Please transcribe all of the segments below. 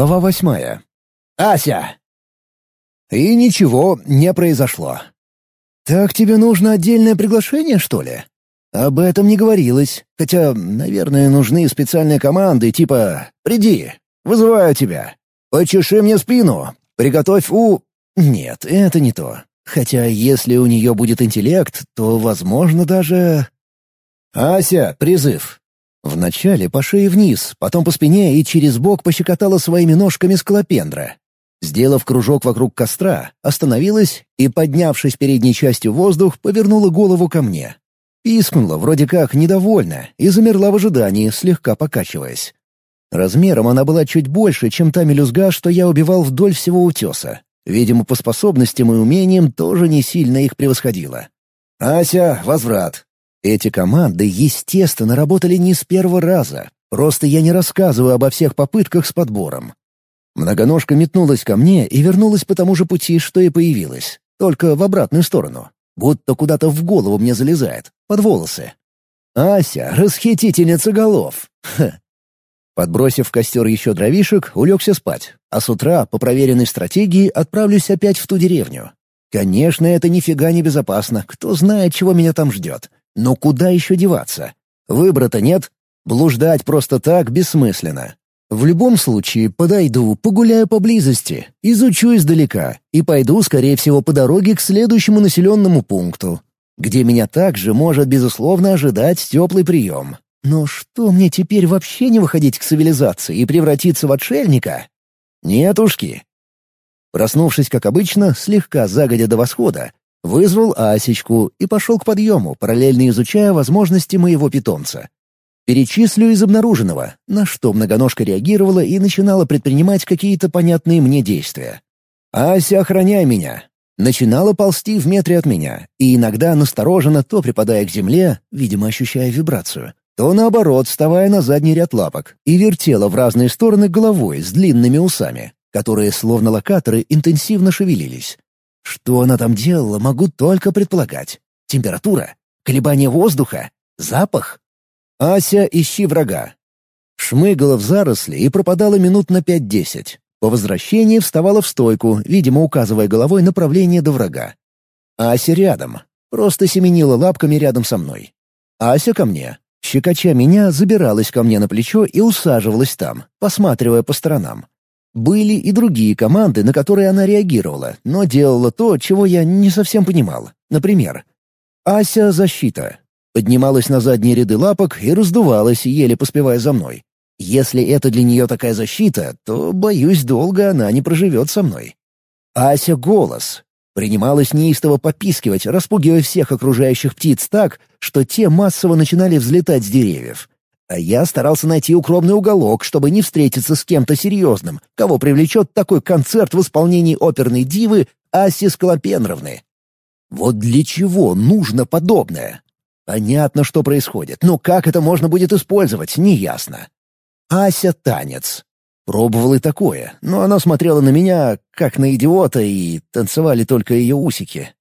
Глава восьмая. «Ася!» И ничего не произошло. «Так тебе нужно отдельное приглашение, что ли?» Об этом не говорилось, хотя, наверное, нужны специальные команды типа «Приди, вызываю тебя, почеши мне спину, приготовь у...» Нет, это не то. Хотя если у нее будет интеллект, то, возможно, даже... «Ася, призыв!» Вначале по шее вниз, потом по спине и через бок пощекотала своими ножками скалопендра. Сделав кружок вокруг костра, остановилась и, поднявшись передней частью в воздух, повернула голову ко мне. Пискнула, вроде как, недовольна, и замерла в ожидании, слегка покачиваясь. Размером она была чуть больше, чем та мелюзга, что я убивал вдоль всего утеса. Видимо, по способностям и умениям тоже не сильно их превосходила. «Ася, возврат!» Эти команды, естественно, работали не с первого раза. Просто я не рассказываю обо всех попытках с подбором. Многоножка метнулась ко мне и вернулась по тому же пути, что и появилась. Только в обратную сторону. Будто куда-то в голову мне залезает. Под волосы. «Ася, расхитительница голов!» Подбросив в костер еще дровишек, улегся спать. А с утра, по проверенной стратегии, отправлюсь опять в ту деревню. Конечно, это нифига не безопасно. Кто знает, чего меня там ждет. Но куда еще деваться? Выбора-то нет. Блуждать просто так бессмысленно. В любом случае, подойду, погуляю поблизости, изучу издалека и пойду, скорее всего, по дороге к следующему населенному пункту, где меня также может, безусловно, ожидать теплый прием. Но что мне теперь вообще не выходить к цивилизации и превратиться в отшельника? Нет ушки. Проснувшись, как обычно, слегка загодя до восхода, Вызвал Асечку и пошел к подъему, параллельно изучая возможности моего питомца. Перечислю из обнаруженного, на что многоножка реагировала и начинала предпринимать какие-то понятные мне действия. «Ася, охраняй меня!» Начинала ползти в метре от меня, и иногда настороженно то припадая к земле, видимо, ощущая вибрацию, то наоборот, вставая на задний ряд лапок, и вертела в разные стороны головой с длинными усами, которые, словно локаторы, интенсивно шевелились. Что она там делала, могу только предполагать. Температура? Колебание воздуха? Запах? Ася, ищи врага. Шмыгала в заросли и пропадала минут на пять-десять. По возвращении вставала в стойку, видимо, указывая головой направление до врага. Ася рядом. Просто семенила лапками рядом со мной. Ася ко мне. Щекоча меня, забиралась ко мне на плечо и усаживалась там, посматривая по сторонам. Были и другие команды, на которые она реагировала, но делала то, чего я не совсем понимал. Например, Ася — защита. Поднималась на задние ряды лапок и раздувалась, еле поспевая за мной. Если это для нее такая защита, то, боюсь, долго она не проживет со мной. Ася — голос. Принималась неистово попискивать, распугивая всех окружающих птиц так, что те массово начинали взлетать с деревьев. А я старался найти укромный уголок, чтобы не встретиться с кем-то серьезным, кого привлечет такой концерт в исполнении оперной дивы Аси Скалопенровны. Вот для чего нужно подобное? Понятно, что происходит, но как это можно будет использовать, неясно. Ася — танец. Пробовал и такое, но она смотрела на меня, как на идиота, и танцевали только ее усики.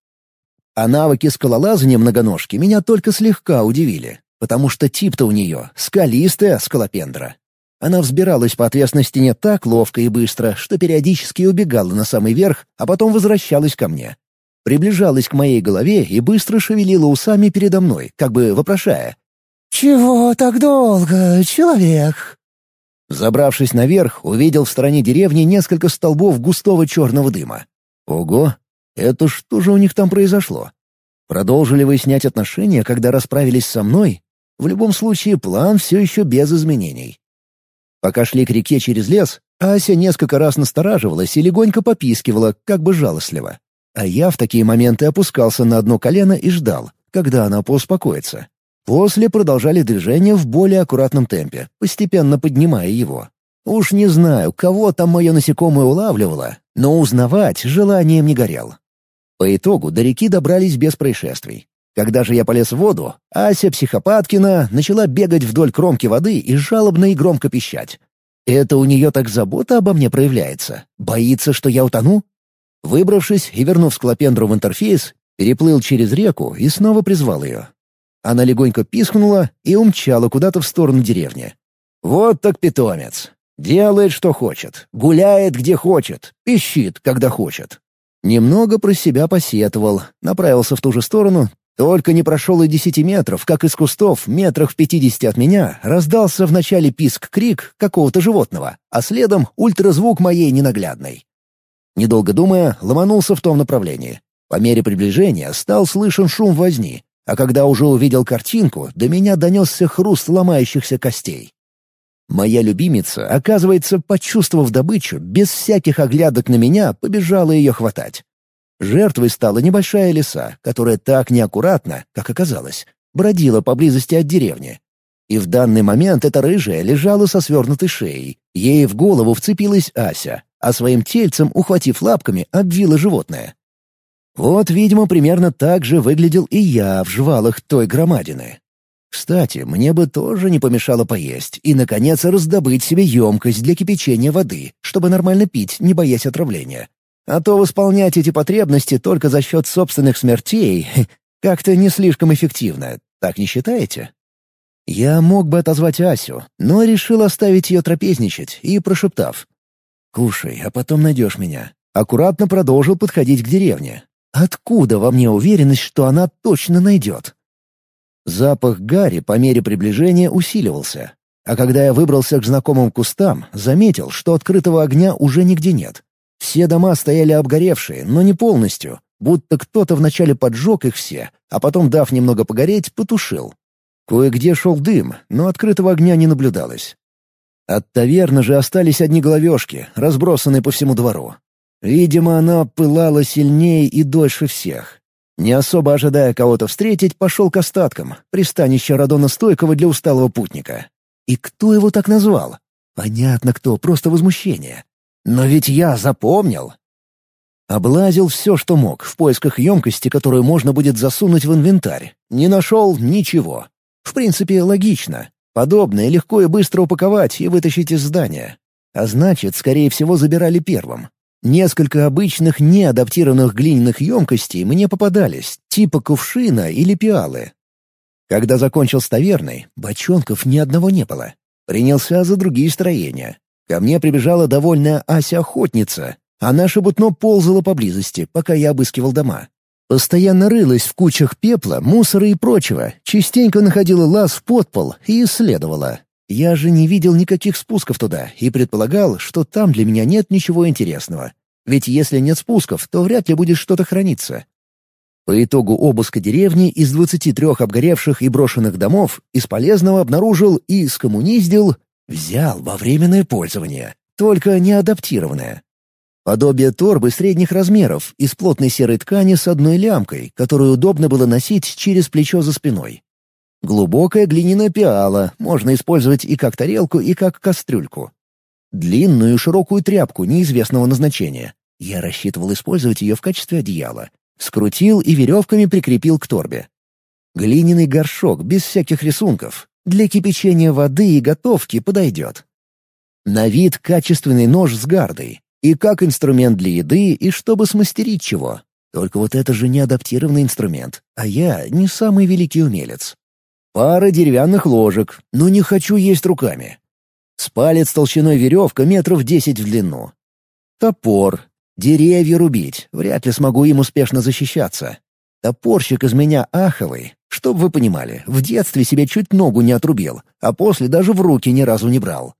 А навыки скалолазания многоножки меня только слегка удивили потому что тип-то у нее скалистая скалопендра. Она взбиралась по отвесной стене так ловко и быстро, что периодически убегала на самый верх, а потом возвращалась ко мне. Приближалась к моей голове и быстро шевелила усами передо мной, как бы вопрошая. «Чего так долго, человек?» Забравшись наверх, увидел в стороне деревни несколько столбов густого черного дыма. Ого, это что же у них там произошло? Продолжили выяснять отношения, когда расправились со мной? В любом случае, план все еще без изменений. Пока шли к реке через лес, Ася несколько раз настораживалась и легонько попискивала, как бы жалостливо. А я в такие моменты опускался на одно колено и ждал, когда она поуспокоится. После продолжали движение в более аккуратном темпе, постепенно поднимая его. Уж не знаю, кого там мое насекомое улавливало, но узнавать желанием не горел. По итогу до реки добрались без происшествий. Когда же я полез в воду, Ася Психопаткина начала бегать вдоль кромки воды и жалобно и громко пищать. Это у нее так забота обо мне проявляется? Боится, что я утону? Выбравшись и вернув склопендру в интерфейс, переплыл через реку и снова призвал ее. Она легонько пискнула и умчала куда-то в сторону деревни. Вот так питомец. Делает, что хочет, гуляет, где хочет, пищит, когда хочет. Немного про себя посетовал, направился в ту же сторону, только не прошел и десяти метров, как из кустов, метрах в пятидесяти от меня, раздался вначале писк-крик какого-то животного, а следом ультразвук моей ненаглядной. Недолго думая, ломанулся в том направлении. По мере приближения стал слышен шум возни, а когда уже увидел картинку, до меня донесся хруст ломающихся костей. Моя любимица, оказывается, почувствовав добычу, без всяких оглядок на меня, побежала ее хватать. Жертвой стала небольшая лиса, которая так неаккуратно, как оказалось, бродила поблизости от деревни. И в данный момент эта рыжая лежала со свернутой шеей. Ей в голову вцепилась Ася, а своим тельцем, ухватив лапками, обвила животное. Вот, видимо, примерно так же выглядел и я в жвалах той громадины. Кстати, мне бы тоже не помешало поесть и, наконец, раздобыть себе емкость для кипячения воды, чтобы нормально пить, не боясь отравления. А то восполнять эти потребности только за счет собственных смертей как-то не слишком эффективно, так не считаете? Я мог бы отозвать Асю, но решил оставить ее трапезничать и, прошептав, «Кушай, а потом найдешь меня», аккуратно продолжил подходить к деревне. Откуда во мне уверенность, что она точно найдет? Запах гари по мере приближения усиливался, а когда я выбрался к знакомым кустам, заметил, что открытого огня уже нигде нет. Все дома стояли обгоревшие, но не полностью, будто кто-то вначале поджег их все, а потом, дав немного погореть, потушил. Кое-где шел дым, но открытого огня не наблюдалось. От таверны же остались одни головешки, разбросанные по всему двору. Видимо, она пылала сильнее и дольше всех. Не особо ожидая кого-то встретить, пошел к остаткам, пристанище Радона Стойкого для усталого путника. И кто его так назвал? Понятно кто, просто возмущение. Но ведь я запомнил. Облазил все, что мог, в поисках емкости, которую можно будет засунуть в инвентарь. Не нашел ничего. В принципе, логично. Подобное легко и быстро упаковать и вытащить из здания. А значит, скорее всего, забирали первым. Несколько обычных неадаптированных глиняных емкостей мне попадались, типа кувшина или пиалы. Когда закончил с таверной, бочонков ни одного не было. Принялся за другие строения. Ко мне прибежала довольная Ася-охотница. Она шебутно ползала поблизости, пока я обыскивал дома. Постоянно рылась в кучах пепла, мусора и прочего, частенько находила лаз в подпол и исследовала. Я же не видел никаких спусков туда и предполагал, что там для меня нет ничего интересного. Ведь если нет спусков, то вряд ли будет что-то храниться. По итогу обыска деревни из 23 обгоревших и брошенных домов из полезного обнаружил и скоммуниздил Взял во временное пользование, только не адаптированное. Подобие торбы средних размеров из плотной серой ткани с одной лямкой, которую удобно было носить через плечо за спиной. Глубокая глиняная пиала, можно использовать и как тарелку, и как кастрюльку. Длинную широкую тряпку неизвестного назначения. Я рассчитывал использовать ее в качестве одеяла. Скрутил и веревками прикрепил к торбе. Глиняный горшок без всяких рисунков, для кипячения воды и готовки подойдет. На вид качественный нож с гардой. И как инструмент для еды, и чтобы смастерить чего. Только вот это же не адаптированный инструмент, а я не самый великий умелец. Пара деревянных ложек, но не хочу есть руками. Спалец толщиной веревка метров десять в длину. Топор. Деревья рубить, вряд ли смогу им успешно защищаться. Топорщик из меня аховый, Чтоб вы понимали, в детстве себе чуть ногу не отрубил, а после даже в руки ни разу не брал.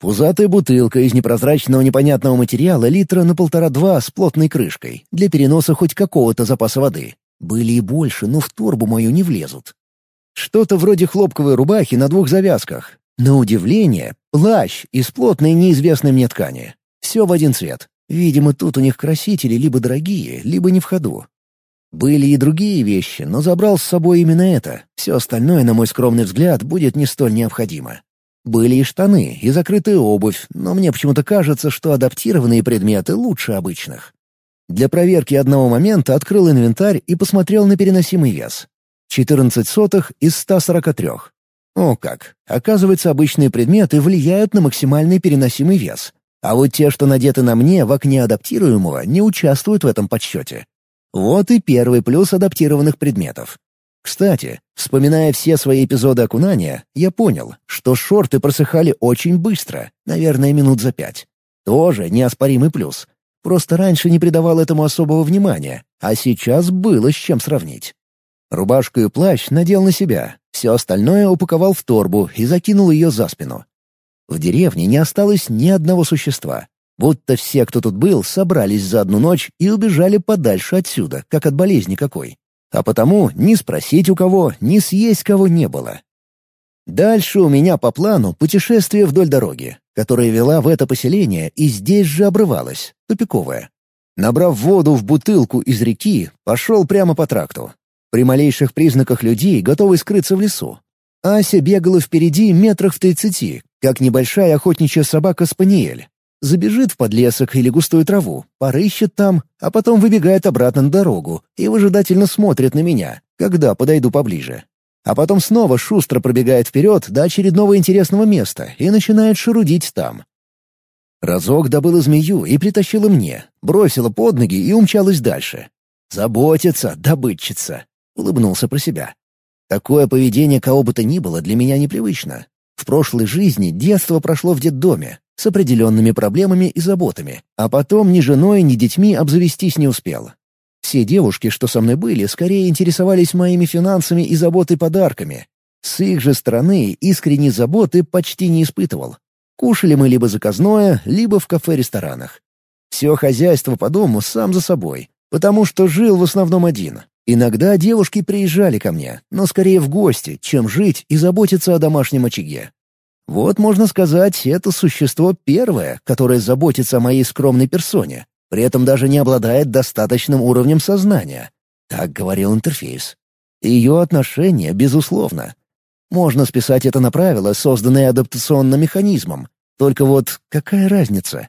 Пузатая бутылка из непрозрачного непонятного материала литра на полтора-два с плотной крышкой, для переноса хоть какого-то запаса воды. Были и больше, но в торбу мою не влезут. Что-то вроде хлопковой рубахи на двух завязках. На удивление, плащ из плотной неизвестной мне ткани. Все в один цвет. Видимо, тут у них красители либо дорогие, либо не в ходу. Были и другие вещи, но забрал с собой именно это. Все остальное, на мой скромный взгляд, будет не столь необходимо. Были и штаны, и закрытая обувь, но мне почему-то кажется, что адаптированные предметы лучше обычных. Для проверки одного момента открыл инвентарь и посмотрел на переносимый вес. 14 сотых из 143. О как! Оказывается, обычные предметы влияют на максимальный переносимый вес. А вот те, что надеты на мне в окне адаптируемого, не участвуют в этом подсчете. Вот и первый плюс адаптированных предметов. Кстати, вспоминая все свои эпизоды окунания, я понял, что шорты просыхали очень быстро, наверное, минут за пять. Тоже неоспоримый плюс. Просто раньше не придавал этому особого внимания, а сейчас было с чем сравнить. Рубашку и плащ надел на себя, все остальное упаковал в торбу и закинул ее за спину. В деревне не осталось ни одного существа. Будто все, кто тут был, собрались за одну ночь и убежали подальше отсюда, как от болезни какой. А потому ни спросить у кого, ни съесть кого не было. Дальше у меня по плану путешествие вдоль дороги, которая вела в это поселение и здесь же обрывалась, тупиковая. Набрав воду в бутылку из реки, пошел прямо по тракту. При малейших признаках людей готовы скрыться в лесу. Ася бегала впереди метрах в тридцати, как небольшая охотничья собака-спаниель. Забежит в подлесок или густую траву, порыщет там, а потом выбегает обратно на дорогу и выжидательно смотрит на меня, когда подойду поближе. А потом снова шустро пробегает вперед до очередного интересного места и начинает шарудить там. Разок добыла змею и притащила мне, бросила под ноги и умчалась дальше. Заботится, добытчица улыбнулся про себя. Такое поведение кого бы то ни было для меня непривычно. В прошлой жизни детство прошло в детдоме, с определенными проблемами и заботами, а потом ни женой, ни детьми обзавестись не успел. Все девушки, что со мной были, скорее интересовались моими финансами и заботой подарками. С их же стороны искренней заботы почти не испытывал. Кушали мы либо заказное, либо в кафе-ресторанах. Все хозяйство по дому сам за собой, потому что жил в основном один, Иногда девушки приезжали ко мне, но скорее в гости, чем жить и заботиться о домашнем очаге. Вот, можно сказать, это существо первое, которое заботится о моей скромной персоне, при этом даже не обладает достаточным уровнем сознания. Так говорил интерфейс. Ее отношение, безусловно. Можно списать это на правила, созданные адаптационным механизмом. Только вот какая разница?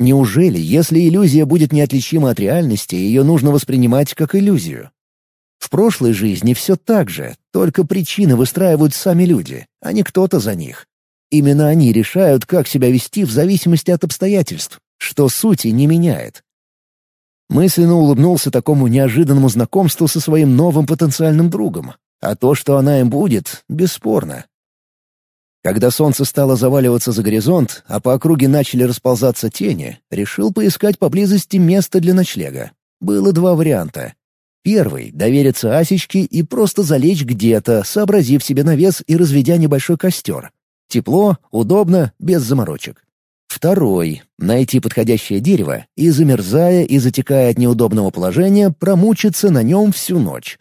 Неужели, если иллюзия будет неотличима от реальности, ее нужно воспринимать как иллюзию? В прошлой жизни все так же, только причины выстраивают сами люди, а не кто-то за них. Именно они решают, как себя вести в зависимости от обстоятельств, что сути не меняет. Мысленно улыбнулся такому неожиданному знакомству со своим новым потенциальным другом, а то, что она им будет, бесспорно. Когда солнце стало заваливаться за горизонт, а по округе начали расползаться тени, решил поискать поблизости место для ночлега. Было два варианта Первый — довериться Асечке и просто залечь где-то, сообразив себе навес и разведя небольшой костер. Тепло, удобно, без заморочек. Второй — найти подходящее дерево и, замерзая и затекая от неудобного положения, промучиться на нем всю ночь.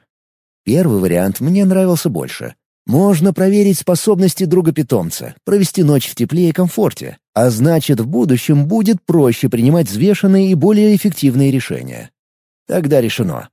Первый вариант мне нравился больше. Можно проверить способности друга-питомца, провести ночь в тепле и комфорте, а значит, в будущем будет проще принимать взвешенные и более эффективные решения. Тогда решено.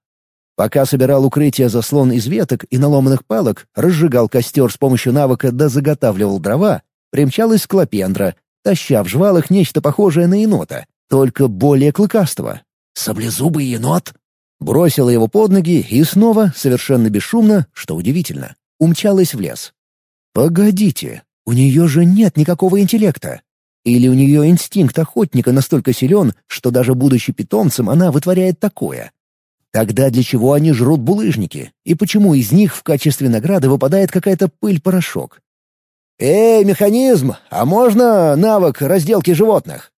Пока собирал укрытие заслон из веток и наломанных палок, разжигал костер с помощью навыка да заготавливал дрова, примчалась склопендра, таща в жвалах нечто похожее на енота, только более клыкастого. «Саблезубый енот?» Бросила его под ноги и снова, совершенно бесшумно, что удивительно, умчалась в лес. «Погодите, у нее же нет никакого интеллекта. Или у нее инстинкт охотника настолько силен, что даже будучи питомцем она вытворяет такое?» Тогда для чего они жрут булыжники? И почему из них в качестве награды выпадает какая-то пыль-порошок? «Эй, механизм, а можно навык разделки животных?»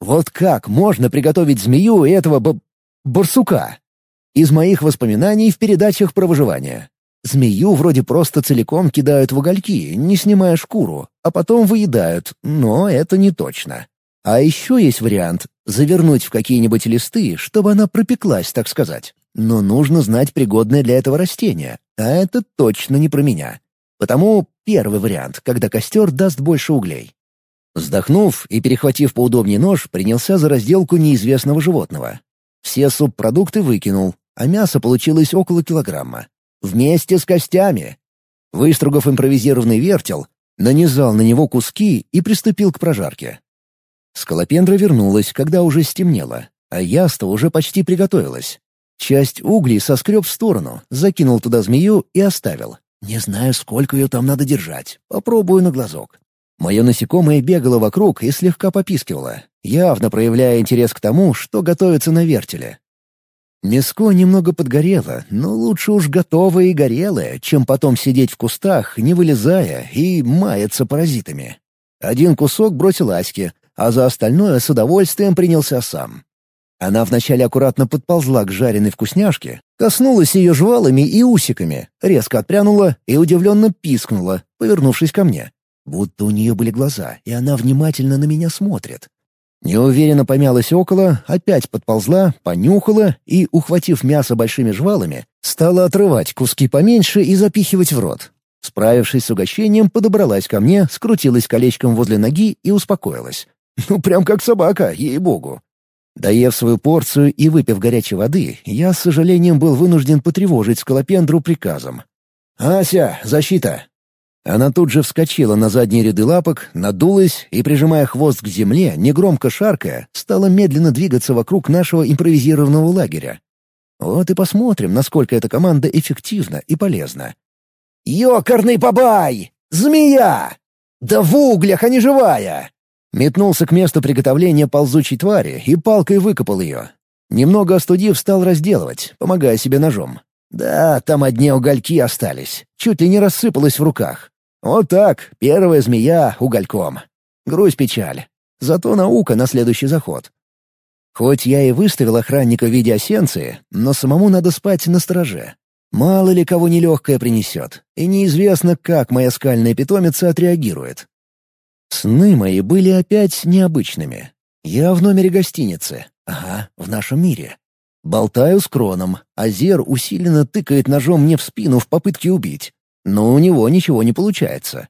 Вот как можно приготовить змею и этого б... барсука? Из моих воспоминаний в передачах про выживание. Змею вроде просто целиком кидают в угольки, не снимая шкуру, а потом выедают, но это не точно. А еще есть вариант — завернуть в какие-нибудь листы, чтобы она пропеклась, так сказать. Но нужно знать пригодное для этого растение, а это точно не про меня. Потому первый вариант, когда костер даст больше углей. Вздохнув и перехватив поудобнее нож, принялся за разделку неизвестного животного. Все субпродукты выкинул, а мясо получилось около килограмма. Вместе с костями. Выстругав импровизированный вертел, нанизал на него куски и приступил к прожарке. Скалопендра вернулась, когда уже стемнело, а яство уже почти приготовилось. Часть углей соскреб в сторону, закинул туда змею и оставил. Не знаю, сколько ее там надо держать. Попробую на глазок. Мое насекомое бегало вокруг и слегка попискивало, явно проявляя интерес к тому, что готовится на вертеле. Мяско немного подгорело, но лучше уж готовое и горелое, чем потом сидеть в кустах, не вылезая и маяться паразитами. Один кусок бросил Аське, а за остальное с удовольствием принялся сам. Она вначале аккуратно подползла к жареной вкусняшке, коснулась ее жвалами и усиками, резко отпрянула и удивленно пискнула, повернувшись ко мне. Будто у нее были глаза, и она внимательно на меня смотрит. Неуверенно помялась около, опять подползла, понюхала и, ухватив мясо большими жвалами, стала отрывать куски поменьше и запихивать в рот. Справившись с угощением, подобралась ко мне, скрутилась колечком возле ноги и успокоилась. Ну, прям как собака, ей-богу. Доев свою порцию и выпив горячей воды, я с сожалением был вынужден потревожить скалопендру приказом. «Ася, защита! Она тут же вскочила на задние ряды лапок, надулась и, прижимая хвост к земле, негромко шаркая, стала медленно двигаться вокруг нашего импровизированного лагеря. Вот и посмотрим, насколько эта команда эффективна и полезна. «Ёкарный бабай! Змея! Да в углях, а не живая!» Метнулся к месту приготовления ползучей твари и палкой выкопал ее. Немного остудив, стал разделывать, помогая себе ножом. Да, там одни угольки остались. Чуть ли не рассыпалось в руках. Вот так, первая змея угольком. Грусть печаль. Зато наука на следующий заход. Хоть я и выставил охранника в виде осенции, но самому надо спать на стороже. Мало ли кого нелегкое принесет, и неизвестно, как моя скальная питомица отреагирует. Сны мои были опять необычными. Я в номере гостиницы. Ага, в нашем мире. Болтаю с Кроном, а Зер усиленно тыкает ножом мне в спину в попытке убить но у него ничего не получается.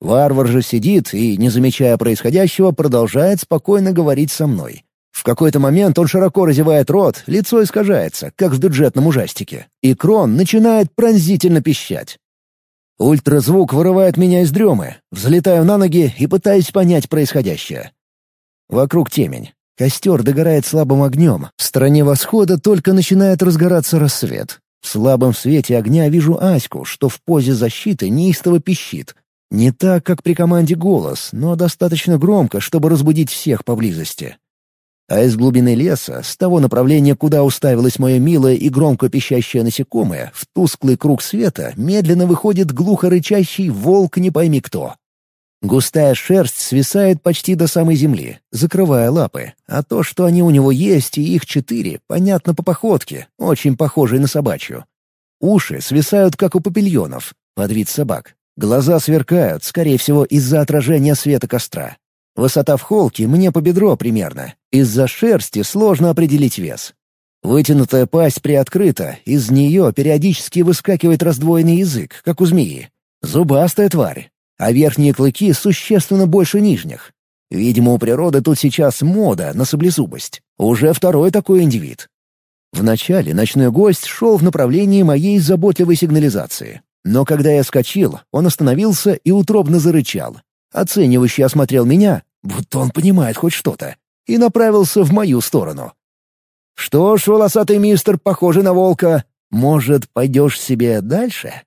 Варвар же сидит и, не замечая происходящего, продолжает спокойно говорить со мной. В какой-то момент он широко разевает рот, лицо искажается, как в бюджетном ужастике, и Крон начинает пронзительно пищать. Ультразвук вырывает меня из дремы, взлетаю на ноги и пытаюсь понять происходящее. Вокруг темень. Костер догорает слабым огнем. В стороне восхода только начинает разгораться рассвет. В слабом свете огня вижу Аську, что в позе защиты неистово пищит. Не так, как при команде голос, но достаточно громко, чтобы разбудить всех поблизости. А из глубины леса, с того направления, куда уставилось мое милое и громко пищащее насекомое, в тусклый круг света медленно выходит глухо рычащий волк не пойми кто. Густая шерсть свисает почти до самой земли, закрывая лапы, а то, что они у него есть, и их четыре, понятно по походке, очень похожей на собачью. Уши свисают, как у папильонов, под вид собак. Глаза сверкают, скорее всего, из-за отражения света костра. Высота в холке мне по бедро примерно. Из-за шерсти сложно определить вес. Вытянутая пасть приоткрыта, из нее периодически выскакивает раздвоенный язык, как у змеи. Зубастая тварь, а верхние клыки существенно больше нижних. Видимо, у природы тут сейчас мода на саблезубость. Уже второй такой индивид. Вначале ночной гость шел в направлении моей заботливой сигнализации. Но когда я скочил, он остановился и утробно зарычал. Оценивающий осмотрел меня, будто он понимает хоть что-то, и направился в мою сторону. «Что ж, волосатый мистер, похожий на волка, может, пойдешь себе дальше?»